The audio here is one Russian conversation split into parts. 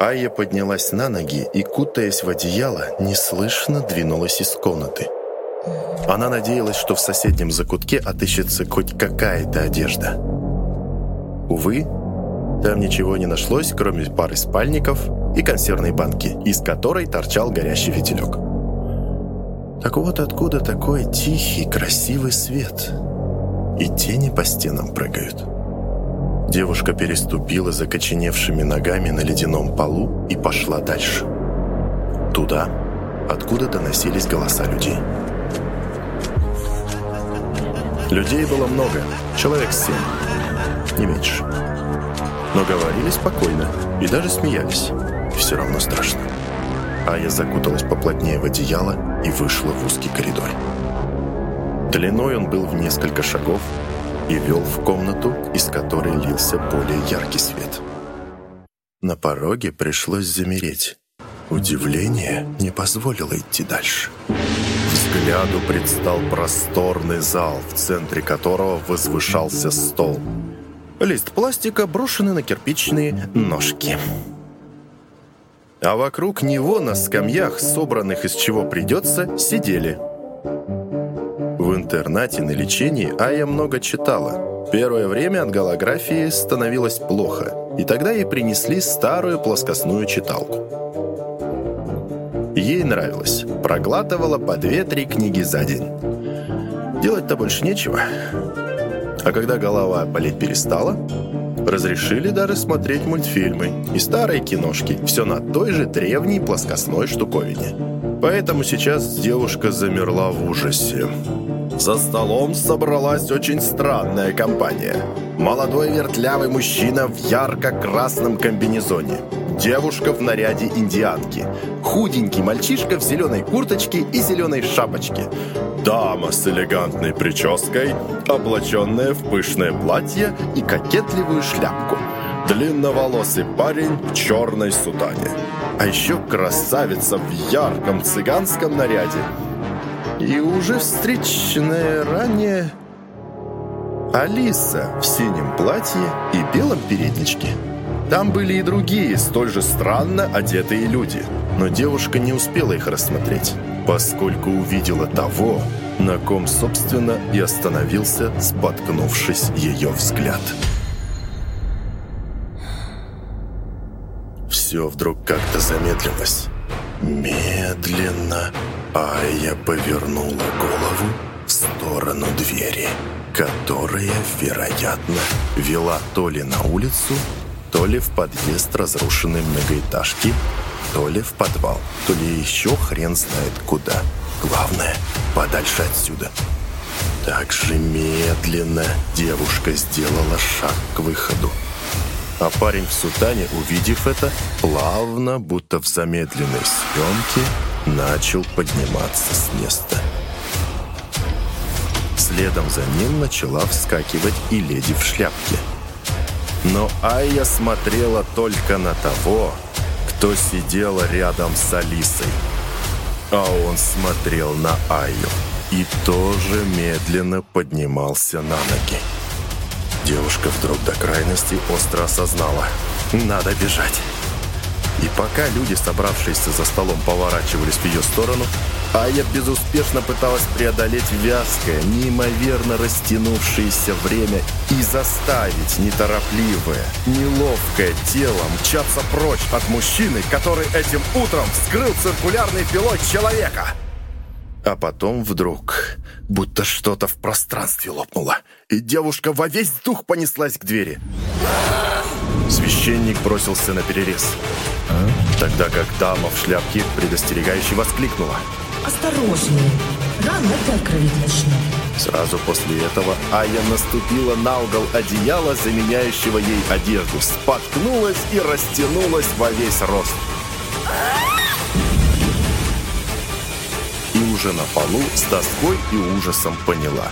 Айя поднялась на ноги и, кутаясь в одеяло, неслышно двинулась из комнаты. Она надеялась, что в соседнем закутке отыщется хоть какая-то одежда. Увы, там ничего не нашлось, кроме пары спальников и консервной банки, из которой торчал горящий фитилек. Так вот откуда такой тихий, красивый свет. И тени по стенам прыгают. Девушка переступила закоченевшими ногами на ледяном полу и пошла дальше. Туда, откуда доносились голоса людей. Людей было много, человек семь, не меньше. Но говорили спокойно и даже смеялись. Все равно страшно. А я закуталась поплотнее в одеяло и вышла в узкий коридор. Длиной он был в несколько шагов и вел в комнату, из которой лился более яркий свет. На пороге пришлось замереть. Удивление не позволило идти дальше. Взгляду предстал просторный зал, в центре которого возвышался стол. Лист пластика, брошенный на кирпичные ножки. А вокруг него на скамьях, собранных из чего придется, сидели. В интернате на лечении Ая много читала. Первое время от голографии становилось плохо, и тогда ей принесли старую плоскостную читалку. Ей нравилось. Проглатывала по две-три книги за день. Делать-то больше нечего. А когда голова болеть перестала, разрешили даже смотреть мультфильмы и старые киношки. Все на той же древней плоскостной штуковине. Поэтому сейчас девушка замерла в ужасе. За столом собралась очень странная компания. Молодой вертлявый мужчина в ярко-красном комбинезоне. Девушка в наряде индианки. Худенький мальчишка в зеленой курточке и зеленой шапочке. Дама с элегантной прической, облаченная в пышное платье и кокетливую шляпку. Длинноволосый парень в черной сутане. А еще красавица в ярком цыганском наряде – и уже встреченная ранее Алиса в синем платье и белом передничке. Там были и другие, столь же странно одетые люди, но девушка не успела их рассмотреть, поскольку увидела того, на ком, собственно, и остановился, споткнувшись ее взгляд. Все вдруг как-то замедлилось. Медленно Ая повернула голову в сторону двери, которая, вероятно, вела то ли на улицу, то ли в подъезд разрушенной многоэтажки, то ли в подвал, то ли еще хрен знает куда. Главное, подальше отсюда. Так же медленно девушка сделала шаг к выходу. А парень в сутане, увидев это, плавно, будто в замедленной съемке, начал подниматься с места. Следом за ним начала вскакивать и леди в шляпке. Но Айя смотрела только на того, кто сидел рядом с Алисой. А он смотрел на Айю и тоже медленно поднимался на ноги. Девушка вдруг до крайности остро осознала. Надо бежать. И пока люди, собравшиеся за столом, поворачивались в ее сторону, Ая безуспешно пыталась преодолеть вязкое, неимоверно растянувшееся время и заставить неторопливое, неловкое тело мчаться прочь от мужчины, который этим утром вскрыл циркулярный пилот человека. А потом вдруг, будто что-то в пространстве лопнуло, и девушка во весь дух понеслась к двери. Священник бросился на перерез. Тогда как дама в шляпке предостерегающе воскликнула. «Осторожнее! Рано опять кровить начнет!» Сразу после этого Ая наступила на угол одеяла, заменяющего ей одежду, споткнулась и растянулась во весь рост. Уже на полу с тоской и ужасом поняла,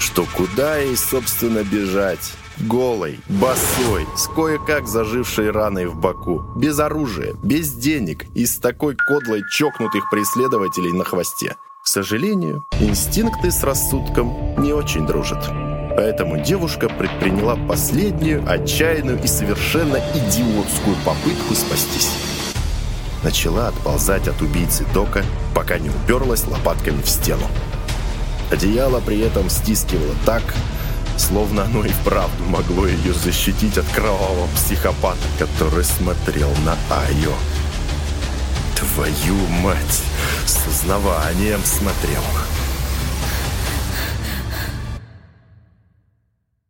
что куда ей, собственно, бежать. Голой, босой, с кое-как зажившей раной в боку, без оружия, без денег и с такой кодлой чокнутых преследователей на хвосте. К сожалению, инстинкты с рассудком не очень дружат. Поэтому девушка предприняла последнюю, отчаянную и совершенно идиотскую попытку спастись. Начала отползать от убийцы Дока, пока не уперлась лопатками в стену. Одеяло при этом стискивало так, словно оно и вправду могло ее защитить от кровавого психопата, который смотрел на Айо. Твою мать! С узнаванием смотрел.